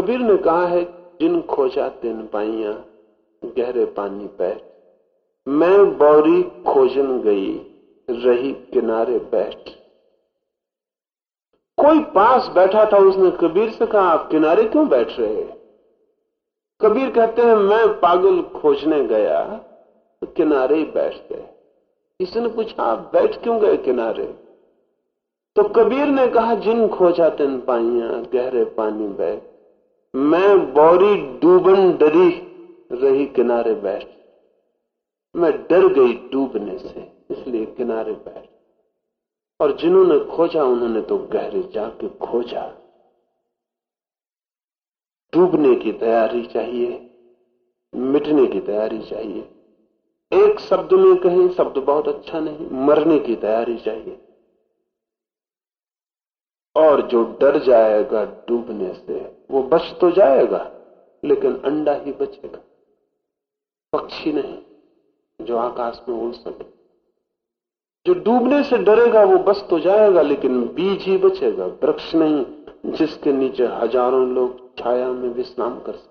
कबीर ने कहा है, जिन खोजा तिन पाइया, गहरे पानी बैठ। मैं बौरी खोजन गई, रही किनारे बैठ। कोई पास बैठा था उसने कबीर से कहा, आप किनारे क्यों बैठ रहे कबीर कहते हैं, मैं पागल खोजने गया तो किनारे ही बैठ गए। किसी ने पूछा, आप बैठ क्यों गए किनारे? तो कबीर ने कहा, जिन खोजा तिन पाइया, गहरे पानी बैठ मैं बौरी डूबन डरी रही किनारे बैठ। मैं डर गई डूबने से, इसलिए किनारे बैठ। और जिन्होंने खोजा, उन्होंने तो गहरे जाके खोजा। डूबने की तैयारी चाहिए, मिटने की तैयारी चाहिए। एक शब्द में कहें, शब्द बहुत अच्छा नहीं, मरने की तैयारी चाहिए। और जो डर जाएगा डूबने से वो बच तो जाएगा, लेकिन अंडा ही बचेगा। पक्षी नहीं, जो आकाश में उड़ सके। जो डूबने से डरेगा, वो बस तो जाएगा, लेकिन बीज ही बचेगा। वृक्ष नहीं, जिसके नीचे हज़ारों लोग छाया में विश्राम कर सकते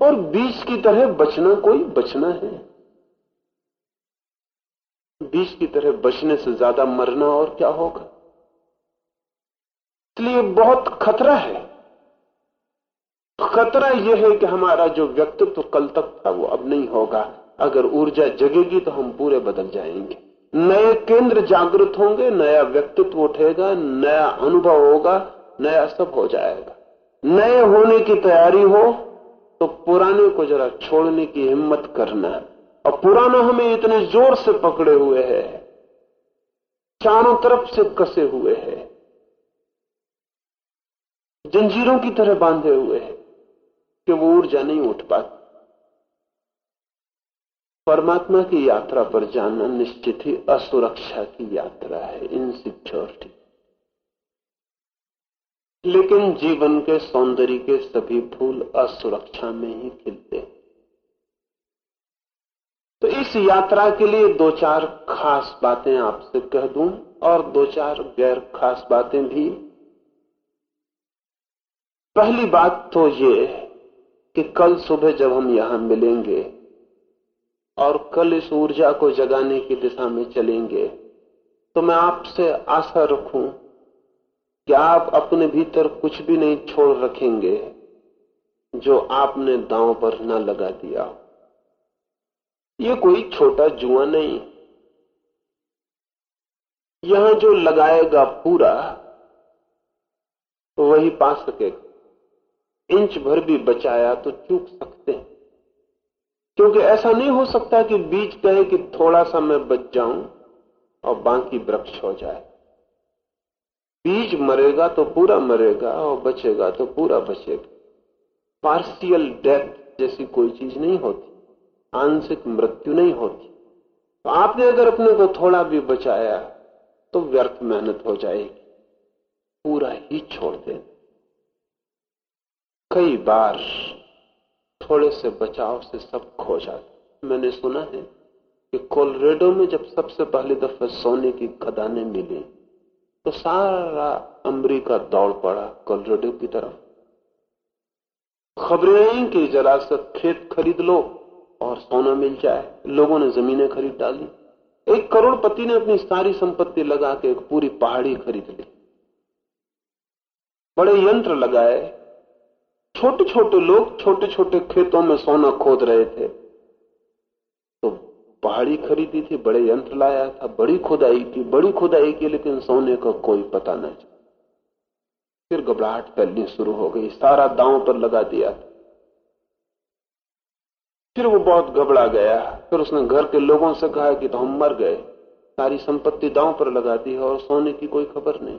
और बीज की तरह बचना कोई बचना है। बीज की तरह बचने से ज़्यादा मरना और क्या होगा? इसलिए बहुत खतरा है। खतरा यह है कि हमारा जो व्यक्तित्व कल तक था, वो अब नहीं होगा। अगर ऊर्जा जगेगी तो हम पूरे बदल जाएँगे। नए केंद्र जागृत होंगे, नया व्यक्तित्व उठेगा, नया अनुभव होगा, नया सब हो जाएगा। नए होने की तैयारी हो तो पुराने को जरा छोड़ने की हिम्मत करना। और पुराना हमें इतने ज़ोर से पकड़े हुए है, चारों तरफ़ से कसे हुए है। जंजीरों की तरह बांधे हुए हैं कि वो ऊर्जा नहीं उठ पाती। परमात्मा की यात्रा पर जाना निश्चित ही असुरक्षा की यात्रा है इनसिक्योरिटी लेकिन जीवन के सौंदर्य के सभी फूल असुरक्षा में ही खिलते तो इस यात्रा के लिए दो चार खास बातें आपसे कह दूँ और दो चार गैर खास बातें भी पहली बात तो ये कि कल सुबह जब हम यहाँ मिलेंगे और कल इस ऊर्जा को जगाने की दिशा में चलेंगे तो मैं आपसे आशा रखूँ कि आप अपने भीतर कुछ भी नहीं छोड़ रखेंगे जो आपने दांव पर न लगा दिया ये कोई छोटा जुआ नहीं। यहाँ जो लगाएगा पूरा वही पा सकेगा। इंच भर भी बचाया तो चूक सकते हैं। क्योंकि ऐसा नहीं हो सकता कि बीज कहे कि थोड़ा सा मैं बच जाऊँ और बाकी वृक्ष हो जाए। बीज मरेगा तो पूरा मरेगा और बचेगा तो पूरा बचेगा। पार्शियल डेथ जैसी कोई चीज़ नहीं होती। आंशिक मृत्यु नहीं होती। तो आपने अगर अपने को थोड़ा भी बचाया तो व्यर्थ मेहनत हो जाएगी। पूरा ही छोड़ दे कई बार थोड़े से बचाव से सब खो जाते मैंने सुना है कि कोलरेडो में जब सबसे पहली दफ़ा सोने की खदानें मिली तो सारा अमरीका दौड़ पड़ा कोलरेडो की तरफ़। खबरें आई कि जरा सा खेत खरीद लो और सोना मिल जाए। लोगों ने जमीनें खरीद डाली। एक करोड़पति ने अपनी सारी संपत्ति लगा के एक पूरी पहाड़ी खरीद ली। बड़े यंत्र लगाए छोटे छोटे लोग छोटे छोटे खेतों में सोना खोद रहे थे। तो पहाड़ी खरीदी थी, बड़े यंत्र लाया था, बड़ी खुदाई की, बड़ी खुदाई की, लेकिन सोने का कोई पता नहीं फिर घबराहट फैलनी शुरू हो गई, सारा दांव पर लगा दिया फिर वो बहुत घबरा गया। फिर उसने घर के लोगों से कहा कि तो हम मर गए। सारी संपत्ति दांव पर लगा दी है और सोने की कोई खबर नहीं।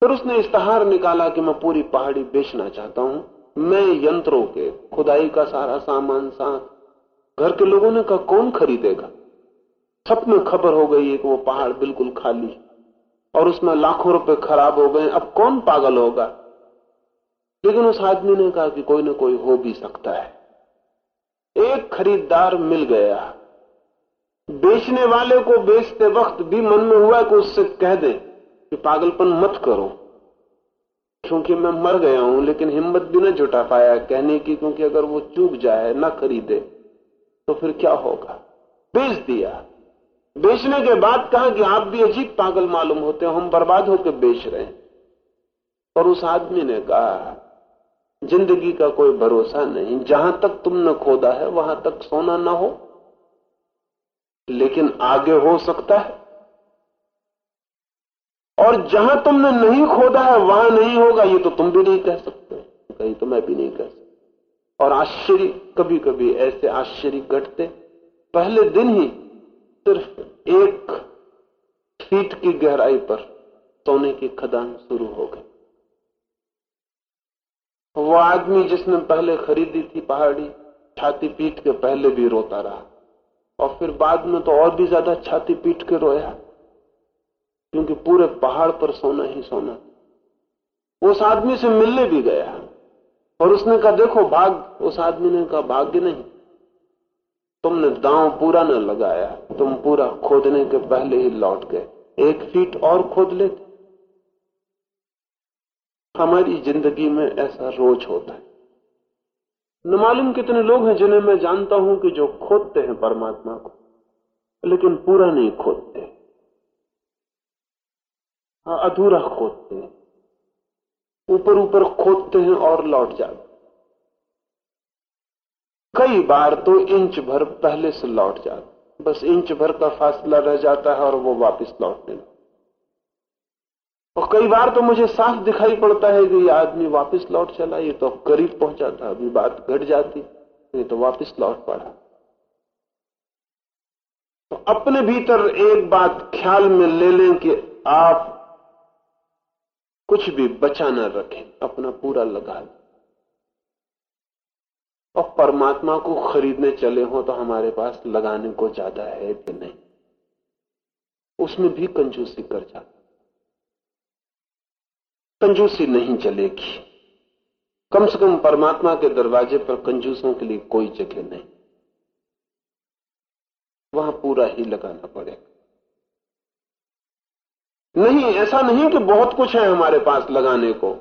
फिर उसने इश्तहार निकाला कि मैं पूरी पहाड़ी बेचना चाहता हूँ। मैं यंत्रों के, खुदाई का सारा सामान, साथ। घर के लोगों ने कहा, कौन खरीदेगा? सब में खबर हो गई है कि वो पहाड़ बिल्कुल खाली और उसमें लाखों रुपए खराब हो गए। अब कौन पागल होगा? लेकिन उस आदमी ने कहा कि कोई ना कोई हो भी सकता है। एक खरीदार मिल गया। बेचने वाले को बेचते वक्त भी मन में हुआ कि उससे कह दे कि पागलपन मत करो। क्योंकि मैं मर गया हूँ, लेकिन हिम्मत भी न जुटा पाया कहने की, क्योंकि अगर वो चूक जाए, ना खरीदे तो फिर क्या होगा? बेच दिया। बेचने के बाद कहा कि आप भी अजीब पागल मालूम होते हो, हम बर्बाद होकर बेच रहे हैं। और उस आदमी ने कहा, ज़िंदगी का कोई भरोसा नहीं, जहाँ तक तुमने खोदा है, वहाँ तक सोना ना हो। लेकिन आगे हो सकता है। और जहाँ तुमने नहीं खोदा है, वहाँ नहीं होगा। ये तो तुम भी नहीं कह सकते। कहीं तो मैं भी नहीं कह सकता। और आश्चर्य कभी कभी ऐसे आश्चर्य घटते। पहले दिन ही सिर्फ़ एक फीट की गहराई पर सोने की खदान शुरू हो गई। वो आदमी जिसने पहले खरीदी थी पहाड़ी, छाती पीट के पहले भी रोता रहा। और फिर बाद में तो और भी ज़्यादा छाती पीट के रोया। क्योंकि पूरे पहाड़ पर सोना ही सोना उस आदमी से मिलने भी गया और उसने कहा, देखो भाग। उस आदमी ने कहा, भाग्य नहीं। तुमने दांव पूरा न लगाया, तुम पूरा खोदने के पहले ही लौट गए। एक फीट और खोद लेते। हमारी ज़िंदगी में ऐसा रोज होता है। न मालूम कितने लोग हैं जिन्हें मैं जानता हूँ कि जो खोदते हैं परमात्मा को, लेकिन पूरा नहीं खोदते। अधूरा खोदते हैं। ऊपर ऊपर खोदते हैं और लौट जाते कई बार तो इंच भर पहले से लौट जाते बस इंच भर का फासला रह जाता है और वो वापस लौटने और कई बार तो मुझे साफ़ दिखाई पड़ता है कि ये आदमी वापस लौट चला, ये तो करीब पहुँचा था, अभी बात घट जाती ये तो वापस लौट पड़ा। तो अपने भीतर एक बात ख्याल में ले लें कि आप कुछ भी बचा न रखें, अपना पूरा लगा दें और परमात्मा को खरीदने चले हो तो हमारे पास लगाने को ज़्यादा है कि नहीं? उसमें भी कंजूसी कर जाता कंजूसी नहीं चलेगी। कम से कम परमात्मा के दरवाजे पर कंजूसों के लिए कोई जगह नहीं। वहाँ पूरा ही लगाना पड़ेगा। नहीं, ऐसा नहीं कि बहुत कुछ है हमारे पास लगाने को।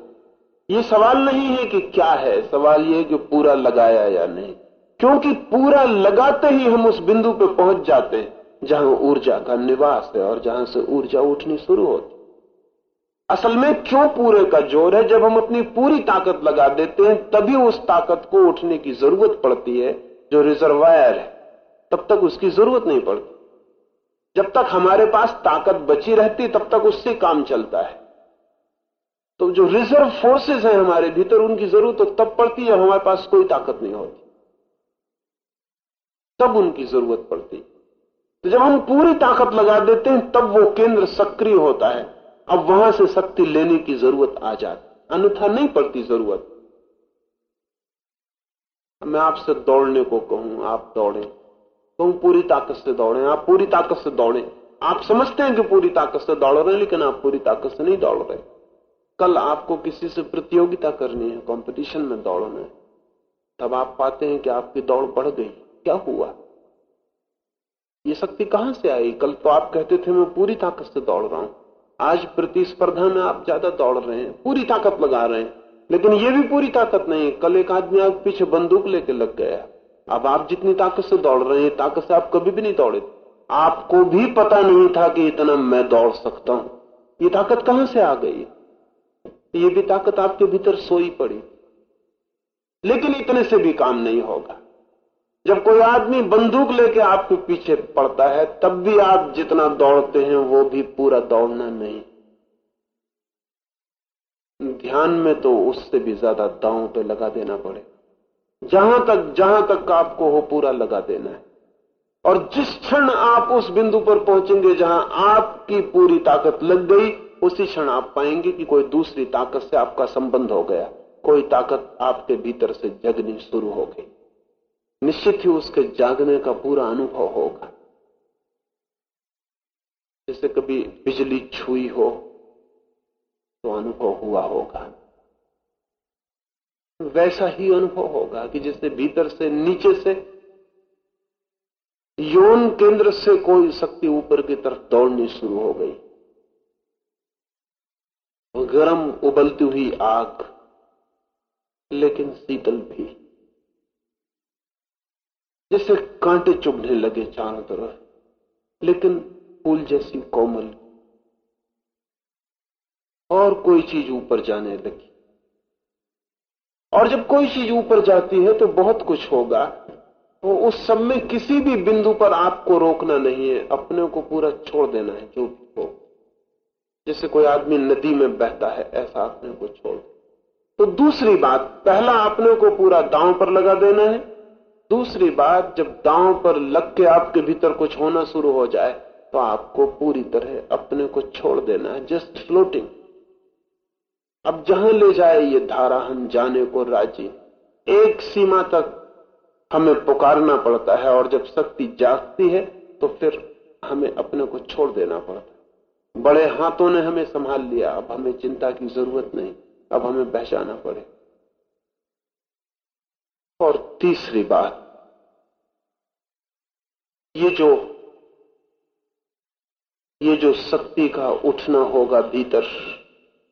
यह सवाल नहीं है कि क्या है, सवाल यह कि पूरा लगाया या नहीं। क्योंकि पूरा लगाते ही हम उस बिंदु पे पहुँच जाते हैं, जहाँ ऊर्जा का निवास है और जहाँ से ऊर्जा उठनी शुरू होती असल में क्यों पूरे का ज़ोर है? जब हम अपनी पूरी ताकत लगा देते हैं, तभी उस ताकत को उठने की ज़रूरत पड़ती है, जो रिजर्वायर है। तब तक उसकी ज़रूरत नहीं पड़ती। जब तक हमारे पास ताकत बची रहती, तब तक उससे काम चलता है। तो जो रिज़र्व फोर्सेस हैं हमारे भीतर, उनकी ज़रूरत, तब पड़ती है हमारे पास कोई ताकत नहीं होती। तब उनकी ज़रूरत पड़ती तो जब हम पूरी ताकत लगा देते हैं, तब वो केंद्र सक्रिय होता है। अब वहाँ से शक्ति लेने की ज़रूरत आ जाती अन्यथा नहीं पड़ती ज़रूरत। मैं आपसे दौड़ने को कहूँ, आप दौड़े। तुम पूरी ताकत से दौड़े, आप पूरी ताकत से दौड़े। आप समझते हैं कि पूरी ताकत से दौड़ रहे हैं, लेकिन आप पूरी ताकत से नहीं दौड़ रहे। कल आपको किसी से प्रतियोगिता करनी है कंपटीशन में दौड़ना है। तब आप पाते हैं कि आपकी दौड़ बढ़ गई। क्या हुआ? ये शक्ति कहाँ से आई? कल तो आप कहते थे, मैं पूरी ताकत से दौड़ रहा हूँ। आज प्रतिस्पर्धा में आप ज़्यादा दौड़ रहे हैं, पूरी ताकत लगा रहे हैं। लेकिन ये भी पूरी ताकत नहीं, कल एक आदमी आप पीछे बंदूक लेके लग गया। अब आप जितनी ताकत से दौड़ रहे हैं, ताकत से आप कभी भी नहीं दौड़े। आपको भी पता नहीं था कि इतना मैं दौड़ सकता हूँ। ये ताकत कहाँ से आ गई? ये भी ताकत आपके भीतर सोई पड़ी। लेकिन इतने से भी काम नहीं होगा। जब कोई आदमी बंदूक लेके आपके पीछे पड़ता है, तब भी आप जितना दौड़ते हैं, वो भी पूरा दौड़ना नहीं। ध्यान में तो उससे भी ज़्यादा दांव पे लगा देना पड़े। जहाँ तक जहाँ तक आपको हो पूरा लगा देना है। और जिस क्षण आप उस बिंदु पर पहुँचेंगे जहाँ आपकी पूरी ताकत लग गई, उसी क्षण आप पाएँगे कि कोई दूसरी ताकत से आपका संबंध हो गया। कोई ताकत आपके भीतर से जगनी शुरू हो गई। निश्चित ही उसके जागने का पूरा अनुभव होगा। जैसे कभी बिजली छुई हो तो अनुभव हुआ होगा। वैसा ही अनुभव होगा कि जैसे भीतर से नीचे से यौन केंद्र से कोई शक्ति ऊपर की तरफ़ दौड़नी शुरू हो गई। गर्म उबलती हुई आग, लेकिन शीतल भी। जैसे कांटे चुभने लगे चारों तरफ़, लेकिन फूल जैसी कोमल। और कोई चीज़ ऊपर जाने लगी। और जब कोई चीज़ ऊपर जाती है तो बहुत कुछ होगा। तो उस सब में किसी भी बिंदु पर आपको रोकना नहीं है। अपने को पूरा छोड़ देना है, जो भी हो। जैसे कोई आदमी नदी में बहता है, ऐसा अपने को छोड़ तो दूसरी बात, पहला अपने को पूरा दांव पर लगा देना है। दूसरी बात, जब दांव पर लग के आपके भीतर कुछ होना शुरू हो जाए तो आपको पूरी तरह अपने को छोड़ देना है। Just floating. अब जहाँ ले जाए ये धारा हम जाने को राज़ी। एक सीमा तक हमें पुकारना पड़ता है और जब शक्ति जागती है तो फिर हमें अपने को छोड़ देना पड़ता है। बड़े हाथों ने हमें संभाल लिया, अब हमें चिंता की ज़रूरत नहीं, अब हमें बहचाना पड़े। और तीसरी बात, ये जो ये जो शक्ति का उठना होगा भीतर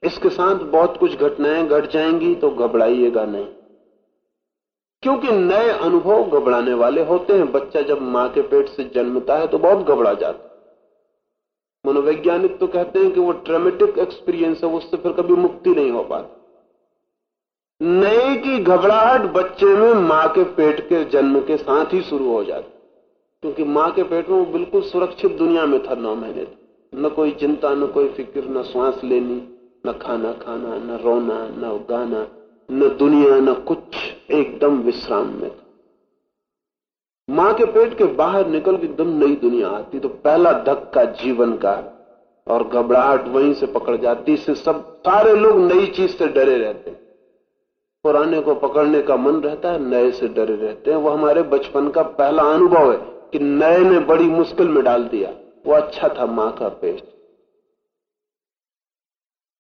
इसके साथ बहुत कुछ घटनाएँ घट जाएँगी तो घबराइएगा नहीं। क्योंकि नए अनुभव घबराने वाले होते हैं। बच्चा जब माँ के पेट से जन्मता है तो बहुत घबरा जाता मनोवैज्ञानिक तो कहते हैं कि वो ट्रेमेटिक एक्सपीरियंस है उससे फिर कभी मुक्ति नहीं हो पाती। नए की घबराहट बच्चे में माँ के पेट के जन्म के साथ ही शुरू हो जाती क्योंकि माँ के पेट में वो बिल्कुल सुरक्षित दुनिया में था नौ महीने न कोई चिंता, न कोई फ़िक्र, न श्वास लेनी। न खाना खाना, न रोना, न गाना न दुनिया, न कुछ, एकदम विश्राम में था। माँ के पेट के बाहर निकल के एकदम नई दुनिया आती तो पहला धक्का जीवन का और घबराहट वहीं से पकड़ जाती से सब, सारे लोग नई चीज़ से डरे रहते। पुराने को पकड़ने का मन रहता है, नए से डरे रहते हैं। वो हमारे बचपन का पहला अनुभव है कि नए ने बड़ी मुश्किल में डाल दिया। वो अच्छा था माँ का पेट।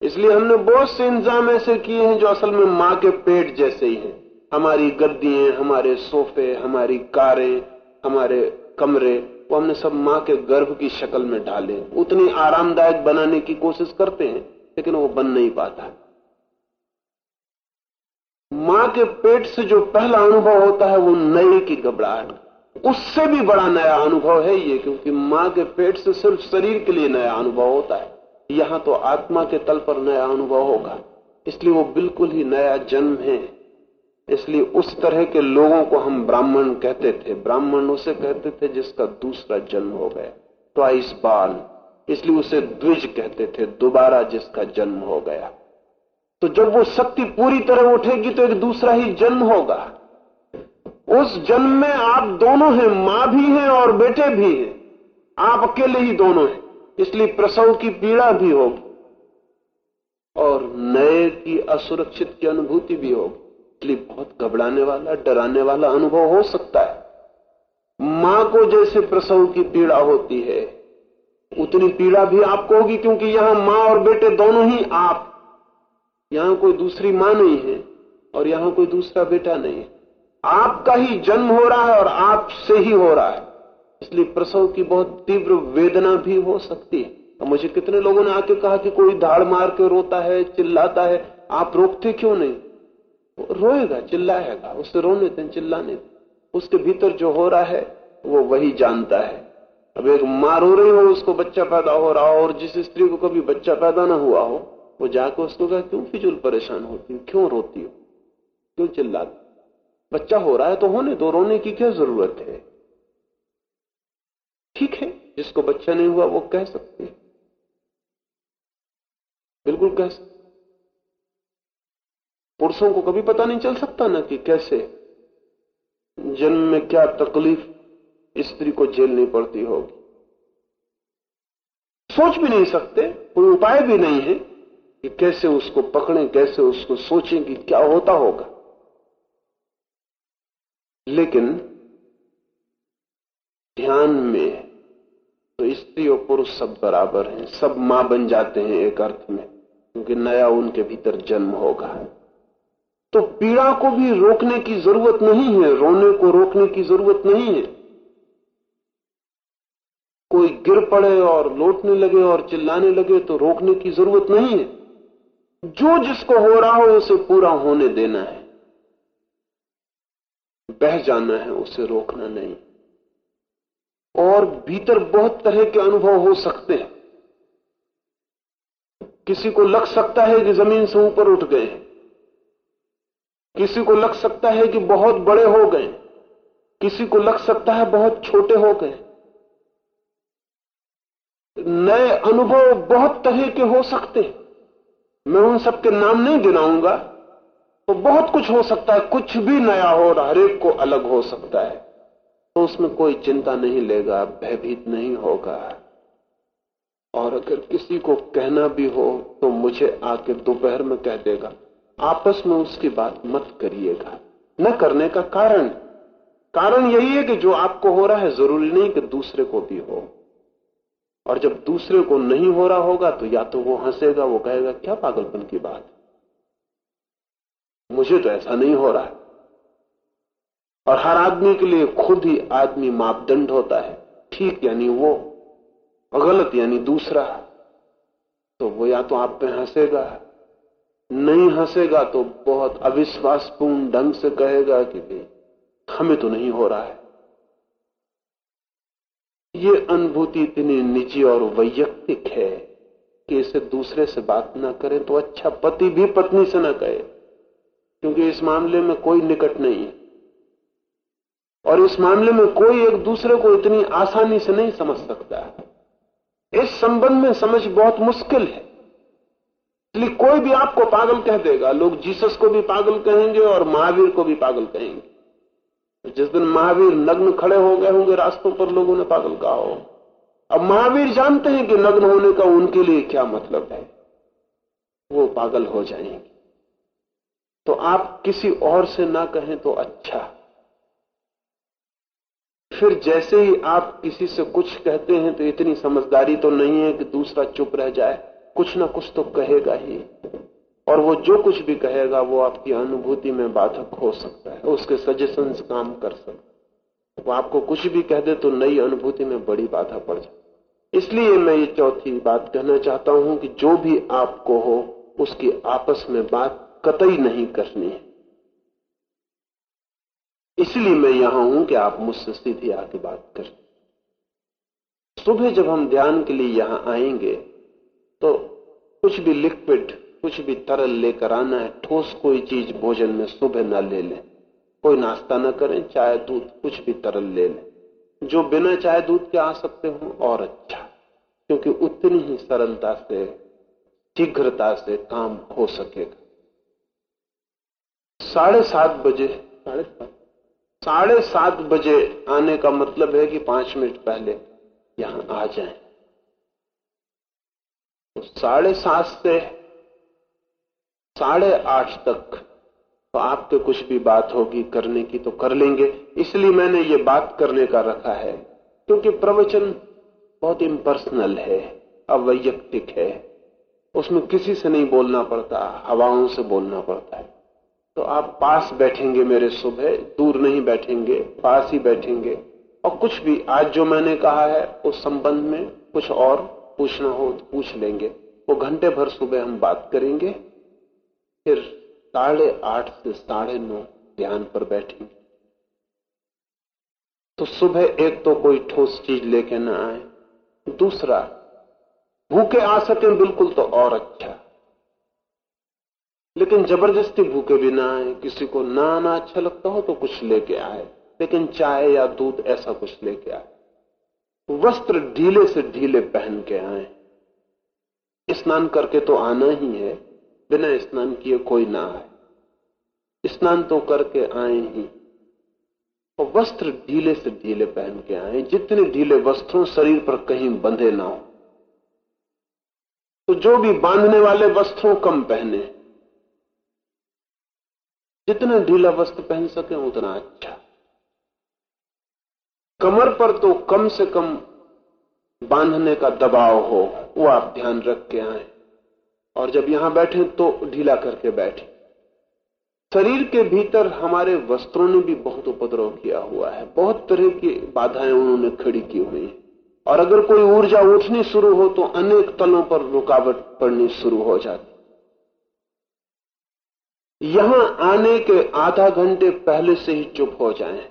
इसलिए हमने बहुत से इंतज़ाम ऐसे किए हैं जो असल में माँ के पेट जैसे ही हैं। हमारी गद्दियाँ, हमारे सोफे, हमारी कारें, हमारे कमरे, वो हमने सब माँ के गर्भ की शक्ल में डाले उतनी आरामदायक बनाने की कोशिश करते हैं, लेकिन वो बन नहीं पाता। माँ के पेट से जो पहला अनुभव होता है, वो नए की घबराहट। उससे भी बड़ा नया अनुभव है ये, क्योंकि माँ के पेट से सिर्फ़ शरीर के लिए नया अनुभव होता है। यहाँ तो आत्मा के तल पर नया अनुभव होगा। इसलिए वो बिल्कुल ही नया जन्म है। इसलिए उस तरह के लोगों को हम ब्राह्मण कहते थे। ब्राह्मण उसे कहते थे जिसका दूसरा जन्म हो गया। तो ट्वाइस बाल। इसलिए उसे द्विज कहते थे, दोबारा जिसका जन्म हो गया। तो जब वो शक्ति पूरी तरह उठेगी तो एक दूसरा ही जन्म होगा। उस जन्म में आप दोनों हैं, माँ भी हैं और बेटे भी हैं। आप अकेले ही दोनों हैं। इसलिए प्रसव की पीड़ा भी होगी और नए की असुरक्षित की अनुभूति भी होगी। इसलिए बहुत घबराने वाला, डराने वाला अनुभव हो सकता है। माँ को जैसे प्रसव की पीड़ा होती है, उतनी पीड़ा भी आपको होगी क्योंकि यहाँ माँ और बेटे दोनों ही आप। यहाँ कोई दूसरी माँ नहीं है और यहाँ कोई दूसरा बेटा नहीं है। आपका ही जन्म हो रहा है और आप से ही हो रहा है। इसलिए प्रसव की बहुत तीव्र वेदना भी हो सकती है। और मुझे कितने लोगों ने आके कहा कि कोई धाड़ मार के रोता है, चिल्लाता है, आप रोकते क्यों नहीं? रोएगा, चिल्लाएगा उससे रोने दें, चिल्लाने दें। उसके भीतर जो हो रहा है, वो वही जानता है। अब एक माँ रो रही हो, उसको बच्चा पैदा हो रहा हो, और जिस स्त्री को कभी बच्चा पैदा ना हुआ हो, वो जाकर उसको कहा, क्यों फिजुल परेशान होती हो? क्यों रोती हो? क्यों चिल्लाती बच्चा हो रहा है तो होने दो, रोने की क्या ज़रूरत है? ठीक है, जिसको बच्चा नहीं हुआ वो कह सकते बिल्कुल कह सकते पुरुषों को कभी पता नहीं चल सकता ना कि कैसे जन्म में क्या तकलीफ़ स्त्री को झेलनी पड़ती होगी। सोच भी नहीं सकते, कोई उपाय भी नहीं है कि कैसे उसको पकड़े, कैसे उसको सोचें कि क्या होता होगा। लेकिन ध्यान में तो स्त्री और पुरुष सब बराबर हैं, सब माँ बन जाते हैं एक अर्थ में, क्योंकि नया उनके भीतर जन्म होगा। तो पीड़ा को भी रोकने की ज़रूरत नहीं है, रोने को रोकने की ज़रूरत नहीं है। कोई गिर पड़े और लौटने लगे और चिल्लाने लगे तो रोकने की ज़रूरत नहीं है। जो जिसको हो रहा हो उसे पूरा होने देना है। बह जाना है, उसे रोकना नहीं। और भीतर बहुत तरह के अनुभव हो सकते हैं। किसी को लग सकता है कि ज़मीन से ऊपर उठ गए किसी को लग सकता है कि बहुत बड़े हो गए किसी को लग सकता है बहुत छोटे हो गए नए अनुभव बहुत तरह के हो सकते हैं। मैं उन सबके नाम नहीं गिनाऊँगा। तो बहुत कुछ हो सकता है। कुछ भी नया हो रहा हरेक को अलग हो सकता है। तो उसमें कोई चिंता नहीं लेगा, भयभीत नहीं होगा। और अगर किसी को कहना भी हो तो मुझे आके दोपहर में कह देगा, आपस में उसकी बात मत करिएगा। न करने का कारण। कारण यही है कि जो आपको हो रहा है, ज़रूरी नहीं कि दूसरे को भी हो। और जब दूसरे को नहीं हो रहा होगा तो या तो वो हंसेगा, वो कहेगा, क्या पागलपन की बात मुझे तो ऐसा नहीं हो रहा है। और हर आदमी के लिए खुद ही आदमी मापदंड होता है। ठीक यानी वो, और गलत यानी दूसरा। तो वो या तो आप पे हंसेगा, नहीं हंसेगा तो बहुत अविश्वासपूर्ण ढंग से कहेगा कि हमें तो नहीं हो रहा है। ये अनुभूति इतनी निजी और वैयक्तिक है कि इसे दूसरे से बात ना करें तो अच्छा पति भी पत्नी से ना कहे, क्योंकि इस मामले में कोई निकट नहीं है। और इस मामले में कोई एक दूसरे को इतनी आसानी से नहीं समझ सकता इस संबंध में समझ बहुत मुश्किल है। इसलिए कोई भी आपको पागल कह देगा, लोग जीसस को भी पागल कहेंगे और महावीर को भी पागल कहेंगे। जिस दिन महावीर नग्न खड़े हो गए होंगे रास्तों पर, लोगों ने पागल कहा हो। अब महावीर जानते हैं कि नग्न होने का उनके लिए क्या मतलब है। वो पागल हो जाएँगे। तो आप किसी और से ना कहें तो अच्छा। फिर जैसे ही आप किसी से कुछ कहते हैं तो इतनी समझदारी तो नहीं है कि दूसरा चुप रह जाए। कुछ ना कुछ तो कहेगा ही। और वो जो कुछ भी कहेगा, वो आपकी अनुभूति में बाधक हो सकता है, उसके सजेशन काम कर सकते वो आपको कुछ भी कह दे तो नई अनुभूति में बड़ी बाधा पड़ जाए। इसलिए मैं ये चौथी बात कहना चाहता हूँ कि जो भी आपको हो, उसकी आपस में बात कतई नहीं करनी है। इसलिए मैं यहाँ हूँ कि आप मुझसे सीधी आके बात करें। सुबह जब हम ध्यान के लिए यहाँ आएँगे तो कुछ भी लिक्विड, कुछ भी तरल लेकर आना है, ठोस कोई चीज़ भोजन में सुबह ना ले लें। कोई नाश्ता ना करें, चाय, दूध, कुछ भी तरल ले लें। जो बिना चाय, दूध के आ सकते हो, और अच्छा क्योंकि उतनी ही सरलता से, शीघ्रता से काम हो सकेगा। साढ़े सात बजे, साढ़े सात? साढ़े सात बजे आने का मतलब है कि पाँच मिनट पहले यहाँ आ जाए। तो साढ़े सात से साढ़े आठ तक तो आपके कुछ भी बात होगी करने की तो कर लेंगे। इसलिए मैंने ये बात करने का रखा है, क्योंकि प्रवचन बहुत इम्पर्सनल है, अवैयक्तिक है। उसमें किसी से नहीं बोलना पड़ता, हवाओं से बोलना पड़ता है। तो आप पास बैठेंगे मेरे सुबह, दूर नहीं बैठेंगे, पास ही बैठेंगे। और कुछ भी, आज जो मैंने कहा है, उस संबंध में कुछ और पूछना हो तो पूछ लेंगे। वो घंटे भर सुबह हम बात करेंगे, फिर साढ़े आठ से साढ़े नौ ध्यान पर बैठेंगे। तो सुबह एक तो कोई ठोस चीज़ लेके ना आए, दूसरा, भूखे आ सके बिल्कुल तो और अच्छा। लेकिन ज़बरदस्ती भूखे भी ना आए किसी को ना आना अच्छा लगता हो तो कुछ लेके आए। लेकिन चाय या दूध ऐसा कुछ लेके आए। वस्त्र ढीले से ढीले पहन के आए। स्नान करके तो आना ही है, बिना स्नान किए कोई ना आए। स्नान तो करके आए ही। और वस्त्र ढीले से ढीले पहन के आए। जितने ढीले वस्त्रों शरीर पर कहीं बंधे ना हो तो जो भी बांधने वाले वस्त्रों कम पहने। जितना ढीला वस्त्र पहन सके उतना अच्छा। कमर पर तो कम से कम बांधने का दबाव हो, वो आप ध्यान रख के आए। और जब यहाँ बैठे तो ढीला करके बैठे। शरीर के भीतर हमारे वस्त्रों ने भी बहुत उपद्रव किया हुआ है। बहुत तरह की बाधाएँ उन्होंने खड़ी की हुई है। और अगर कोई ऊर्जा उठनी शुरू हो तो अनेक तलों पर रुकावट पड़नी शुरू हो जाती यहाँ आने के आधा घंटे पहले से ही चुप हो जाएँ।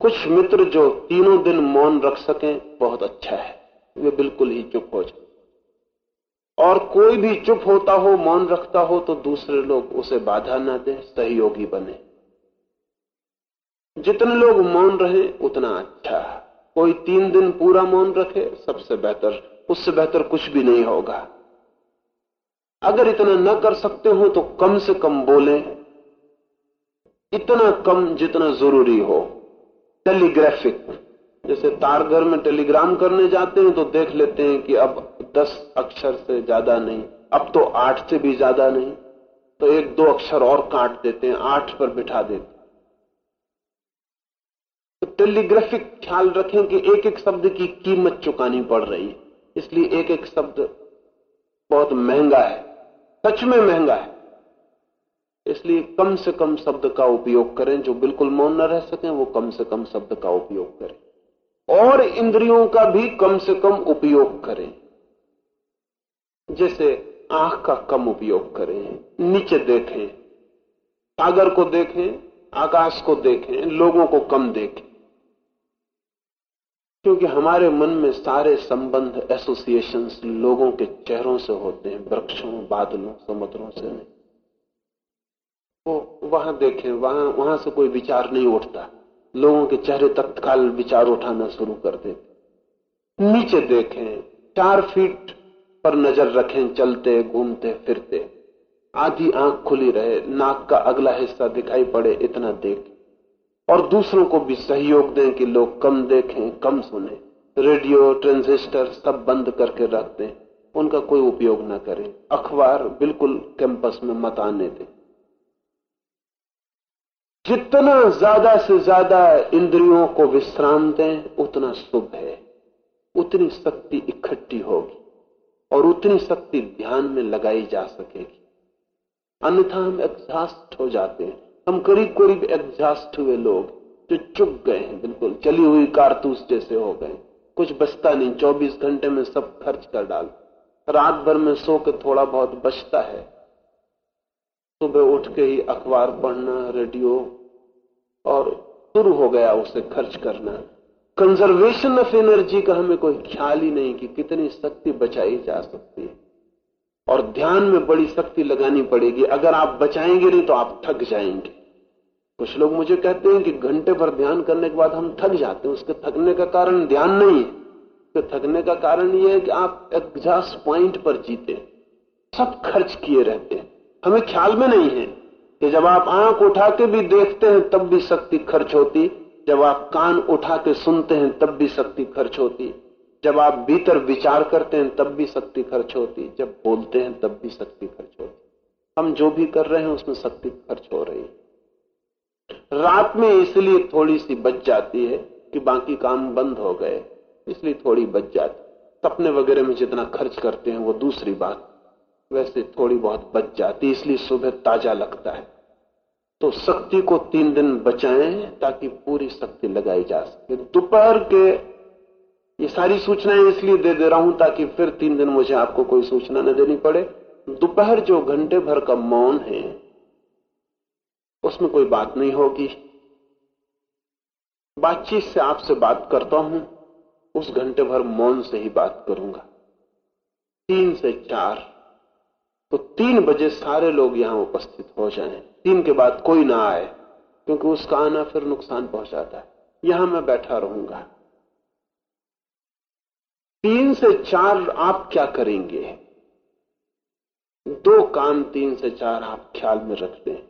कुछ मित्र जो तीनों दिन मौन रख सकें, बहुत अच्छा है। वे बिल्कुल ही चुप हो जाए। और कोई भी चुप होता हो, मौन रखता हो तो दूसरे लोग उसे बाधा न दें, सहयोगी बने। जितने लोग मौन रहे, उतना अच्छा कोई तीन दिन पूरा मौन रखे, सबसे बेहतर, उससे बेहतर कुछ भी नहीं होगा। अगर इतना न कर सकते हो तो कम से कम बोले, इतना कम जितना ज़रूरी हो। टेलीग्राफिक जैसे तारघर में टेलीग्राम करने जाते हैं तो देख लेते हैं कि अब दस अक्षर से ज़्यादा नहीं, अब तो आठ से भी ज़्यादा नहीं। तो एक दो अक्षर और काट देते हैं, आठ पर बिठा देते तो टेलीग्राफिक ख्याल रखें कि एक एक शब्द की कीमत चुकानी पड़ रही है। इसलिए एक एक शब्द बहुत महँगा है। सच में महँगा है। इसलिए कम से कम शब्द का उपयोग करें, जो बिल्कुल मौन न रह सकें, वो कम से कम शब्द का उपयोग करें। और इंद्रियों का भी कम से कम उपयोग करें। जैसे आँख का कम उपयोग करें, नीचे देखें, सागर को देखें, आकाश को देखें, लोगों को कम देखें। क्योंकि हमारे मन में सारे संबंध एसोसिएशंस लोगों के चेहरों से होते हैं, वृक्षों, बादलों, समुद्रों से नहीं। वो वहाँ देखें, वहाँ वहाँ से कोई विचार नहीं उठता। लोगों के चेहरे तत्काल विचार उठाना शुरू कर देते नीचे देखें, चार फीट पर नज़र रखें, चलते, घूमते, फिरते। आधी आँख खुली रहे, नाक का अगला हिस्सा दिखाई पड़े, इतना देखें। और दूसरों को भी सहयोग दें कि लोग कम देखें, कम सुने। रेडियो, ट्रांजिस्टर सब बंद करके रख दें। उनका कोई उपयोग ना करें। अखबार बिल्कुल कैंपस में मत आने दें। जितना ज़्यादा से ज़्यादा इंद्रियों को विश्राम दें, उतना शुभ है। उतनी शक्ति इकट्ठी होगी और उतनी शक्ति ध्यान में लगाई जा सकेगी। अन्यथा हम एग्जास्ट हो जाते हैं। हम करीब करीब एडजस्ट हुए लोग, जो चुप गए हैं, बिल्कुल। चली हुई कारतूस जैसे हो गए। कुछ बचता नहीं 24 घंटे में सब खर्च कर डाल। रात भर में सो के थोड़ा बहुत बचता है। सुबह उठ के ही अखबार पढ़ना, रेडियो, और शुरू हो गया उसे खर्च करना। कंजर्वेशन ऑफ़ एनर्जी का हमें कोई ख्याल ही नहीं कि कितनी शक्ति बचाई जा सकती है। और ध्यान में बड़ी शक्ति लगानी पड़ेगी। अगर आप बचाएँगे नहीं तो आप थक जाएँगे। कुछ लोग मुझे कहते हैं कि घंटे भर ध्यान करने के बाद हम थक जाते हैं। उसके थकने का कारण ध्यान नहीं है। तो थकने का कारण यह है कि आप एग्जॉस्ट पॉइंट पर जीते सब खर्च किए रहते हैं। हमें ख्याल में नहीं है कि जब आप आँख उठा के भी देखते हैं, तब भी शक्ति खर्च होती। जब आप कान उठा के सुनते हैं, तब भी शक्ति खर्च होती। जब आप भीतर विचार करते हैं, तब भी शक्ति खर्च होती। जब बोलते हैं, तब भी शक्ति खर्च होती। हम जो भी कर रहे हैं, उसमें शक्ति खर्च हो रही है। रात में इसलिए थोड़ी सी बच जाती है कि बाकी काम बंद हो गए, इसलिए थोड़ी बच जाती सपने वगैरह में जितना खर्च करते हैं वो दूसरी बात, वैसे थोड़ी बहुत बच जाती इसलिए सुबह ताज़ा लगता है। तो शक्ति को तीन दिन बचाएँ ताकि पूरी शक्ति लगाई जा सके। दोपहर के ये सारी सूचनाएँ इसलिए दे दे रहा हूँ ताकि फिर तीन दिन मुझे आपको कोई सूचना न देनी पड़े। दोपहर जो घंटे भर का मौन है उसमें कोई बात नहीं होगी। बातचीत से आपसे बात करता हूँ, उस घंटे भर मौन से ही बात करूँगा। तीन से चार तो तीन बजे सारे लोग यहाँ उपस्थित हो जाएँ। तीन के बाद कोई ना आए, क्योंकि उसका आना फिर नुकसान पहुंचाता है। यहाँ मैं बैठा रहूँगा। तीन से चार आप क्या करेंगे? दो काम तीन से चार आप ख्याल में रखते हैं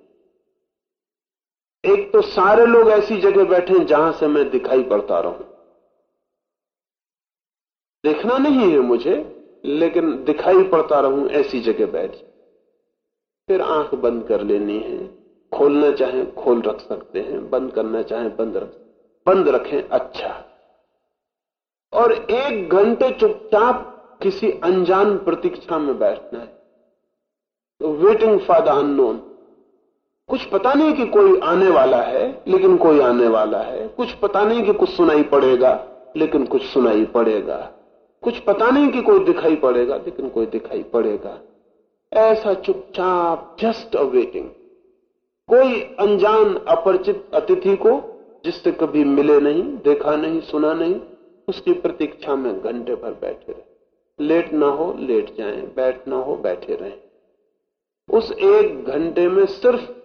एक तो सारे लोग ऐसी जगह बैठे जहाँ से मैं दिखाई पड़ता रहूँ। देखना नहीं है मुझे, लेकिन दिखाई पड़ता रहूँ ऐसी जगह बैठ। फिर आँख बंद कर लेनी है। खोलना चाहे, खोल रख सकते हैं। बंद करना चाहें, बंद रख। बंद रखें अच्छा। और एक घंटे चुपचाप किसी अनजान प्रतीक्षा में बैठना है। वेटिंग फॉर द अननोन कुछ पता नहीं कि कोई आने वाला है लेकिन कोई आने वाला है। कुछ पता नहीं कि कुछ सुनाई पड़ेगा लेकिन कुछ सुनाई पड़ेगा। कुछ पता नहीं कि कोई दिखाई पड़ेगा लेकिन कोई दिखाई पड़ेगा। ऐसा चुपचाप जस्ट अ वेटिंग कोई अनजान अपरिचित अतिथि को जिससे कभी मिले नहीं देखा नहीं सुना नहीं उसकी प्रतीक्षा में घंटे भर बैठे रहे। लेट ना हो लेट जाएँ, बैठ ना हो बैठे रहें। उस एक घंटे में सिर्फ़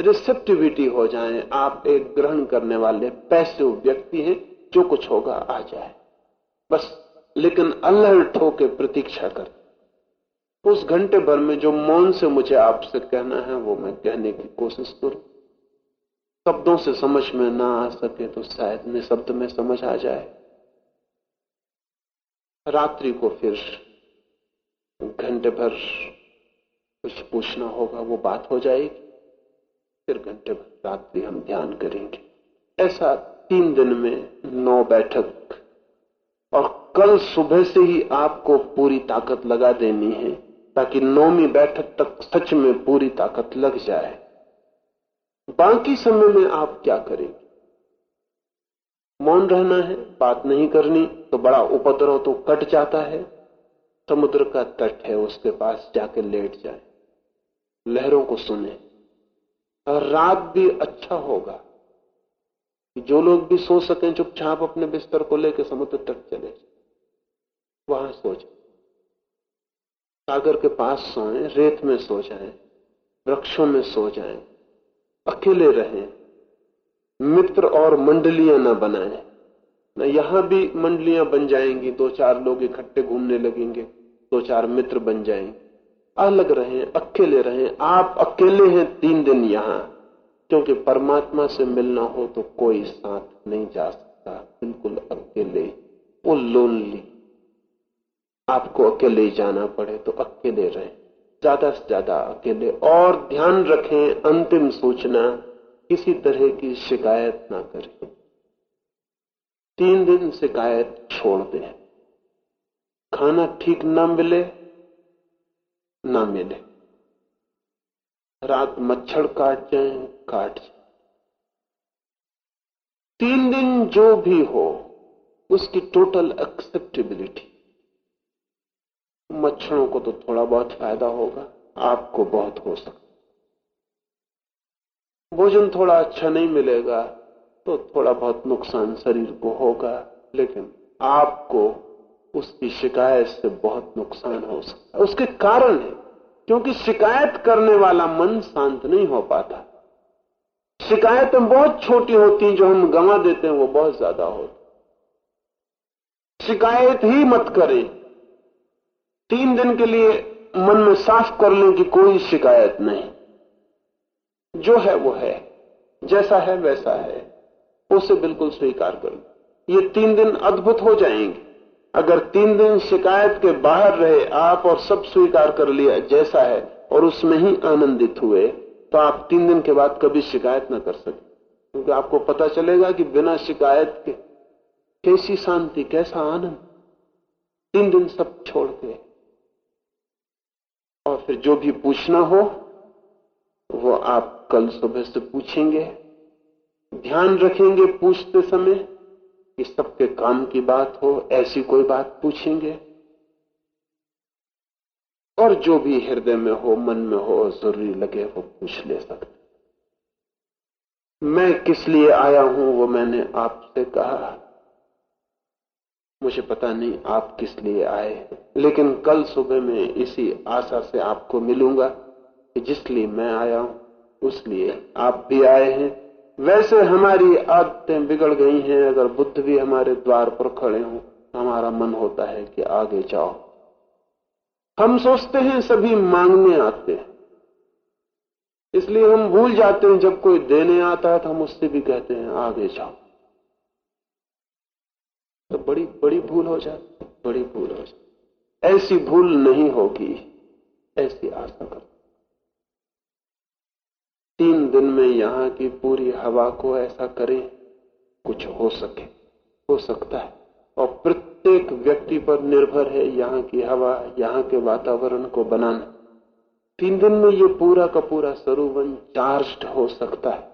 रिसेप्टिविटी हो जाए। आप एक ग्रहण करने वाले पैसे व्यक्ति हैं, जो कुछ होगा, आ जाए। बस, लेकिन ठो के प्रतीक्षा कर। उस घंटे भर में जो मौन से मुझे आपसे कहना है, वो मैं कहने की कोशिश करूँ। शब्दों से समझ में ना आ सके तो शायद निशब्द में समझ आ जाए। रात्रि को फिर घंटे भर कुछ पूछना होगा, वो बात हो जाएगी। फिर घंटे भर रात्रि हम ध्यान करेंगे। ऐसा तीन दिन में नौ बैठक और कल सुबह से ही आपको पूरी ताकत लगा देनी है, ताकि नौमी बैठक तक सच में पूरी ताकत लग जाए। बाकी समय में आप क्या करेंगे? मौन रहना है, बात नहीं करनी तो बड़ा उपद्रव तो कट जाता है। समुद्र का तट है, उसके पास जाके लेट जाए। लहरों को सुने। रात भी अच्छा होगा। जो लोग भी सो सकें, चुपचाप अपने बिस्तर को लेकर समुद्र तट चले वहाँ सो जाए। सागर के पास सोए रेत में सो जाए, वृक्षों में सो जाए, अकेले रहें, मित्र और मंडलियाँ ना बनाए। न यहाँ भी मंडलियाँ बन जाएँगी, दो चार लोग इकट्ठे घूमने लगेंगे, दो चार मित्र बन जाएँगे। अलग रहे, अकेले रहे। आप अकेले हैं तीन दिन यहाँ। क्योंकि परमात्मा से मिलना हो तो कोई साथ नहीं जा सकता। बिल्कुल अकेले, वो लोनली आपको अकेले जाना पड़े तो अकेले रहें। ज़्यादा से ज़्यादा अकेले। और ध्यान रखें, अंतिम सूचना, किसी तरह की शिकायत ना करें। तीन दिन शिकायत छोड़ दें। खाना ठीक ना मिले ना मिले। रात मच्छर काट जाए काट। जाए तीन दिन जो भी हो, उसकी टोटल एक्सेप्टेबिलिटी मच्छरों को तो थोड़ा बहुत फ़ायदा होगा, आपको बहुत हो सकता भोजन थोड़ा अच्छा नहीं मिलेगा तो थोड़ा बहुत नुकसान शरीर को होगा, लेकिन आपको उसकी शिकायत से बहुत नुकसान हो सकता है। उसके कारण है, क्योंकि शिकायत करने वाला मन शांत नहीं हो पाता। शिकायतें बहुत छोटी होती हैं, जो हम गंवा देते हैं, वो बहुत ज़्यादा होती शिकायत ही मत करें। तीन दिन के लिए मन में साफ़ कर लें कि कोई शिकायत नहीं। जो है, वो है। जैसा है, वैसा है। उसे बिल्कुल स्वीकार कर। ये तीन दिन अद्भुत हो जाएँगे। अगर तीन दिन शिकायत के बाहर रहे आप और सब स्वीकार कर लिया जैसा है और उसमें ही आनंदित हुए तो आप तीन दिन के बाद कभी शिकायत ना कर सके। क्योंकि आपको पता चलेगा कि बिना शिकायत के कैसी शांति, कैसा आनंद। तीन दिन सब छोड़ के और फिर जो भी पूछना हो, वो आप कल सुबह से पूछेंगे। ध्यान रखेंगे पूछते समय। कि सबके काम की बात हो, ऐसी कोई बात पूछेंगे? और जो भी हृदय में हो, मन में हो, ज़रूरी लगे वो पूछ ले सकते। मैं किस लिए आया हूँ, वो मैंने आपसे कहा। मुझे पता नहीं आप किस लिए आए लेकिन कल सुबह में इसी आशा से आपको मिलूँगा कि जिस लिए मैं आया हूँ, उस लिए आप भी आए हैं। वैसे हमारी आदतें बिगड़ गई हैं, अगर बुद्ध भी हमारे द्वार पर खड़े हों हमारा मन होता है कि आगे जाओ। हम सोचते हैं सभी मांगने आते हैं। इसलिए हम भूल जाते हैं, जब कोई देने आता है तो हम उससे भी कहते हैं, आगे जाओ। तो बड़ी बड़ी भूल हो जाती बड़ी भूल हो जाती ऐसी भूल नहीं होगी, ऐसी आशा कर तीन दिन में यहाँ की पूरी हवा को ऐसा करें, कुछ हो सके, हो सकता है। और प्रत्येक व्यक्ति पर निर्भर है यहाँ की हवा, यहाँ के वातावरण को बनाना। तीन दिन में ये पूरा का पूरा सरोवन चार्ज हो सकता है।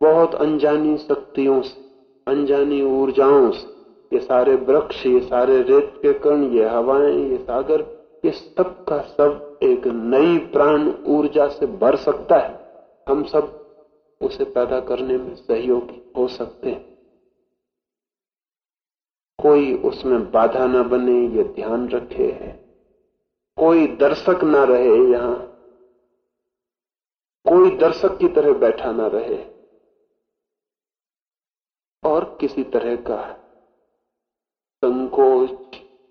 बहुत अनजानी शक्तियों से, अनजानी ऊर्जाओं से, ये सारे वृक्ष, ये सारे रेत के कण, ये हवाएँ, ये सागर, ये सब का सब एक नई प्राण ऊर्जा से भर सकता है। हम सब उसे पैदा करने में सहयोगी हो सकते हैं। कोई उसमें बाधा न बने, ये ध्यान रखे है। कोई दर्शक ना रहे यहाँ। कोई दर्शक की तरह बैठा ना रहे। और किसी तरह का संकोच,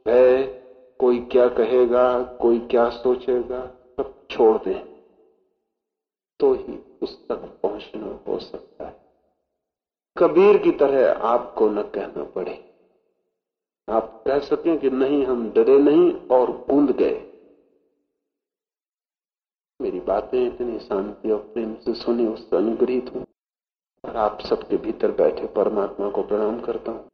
भय, कोई क्या कहेगा, कोई क्या सोचेगा, सब छोड़ दें। तो ही उस तक पहुँचना हो सकता है। कबीर की तरह आपको न कहना पड़े। आप कह सकें कि नहीं, हम डरे नहीं और कूद गए। मेरी बातें इतनी शांति और प्रेम से सुनी, उससे अनुग्रहित हूँ। और आप सबके भीतर बैठे परमात्मा को प्रणाम करता हूँ।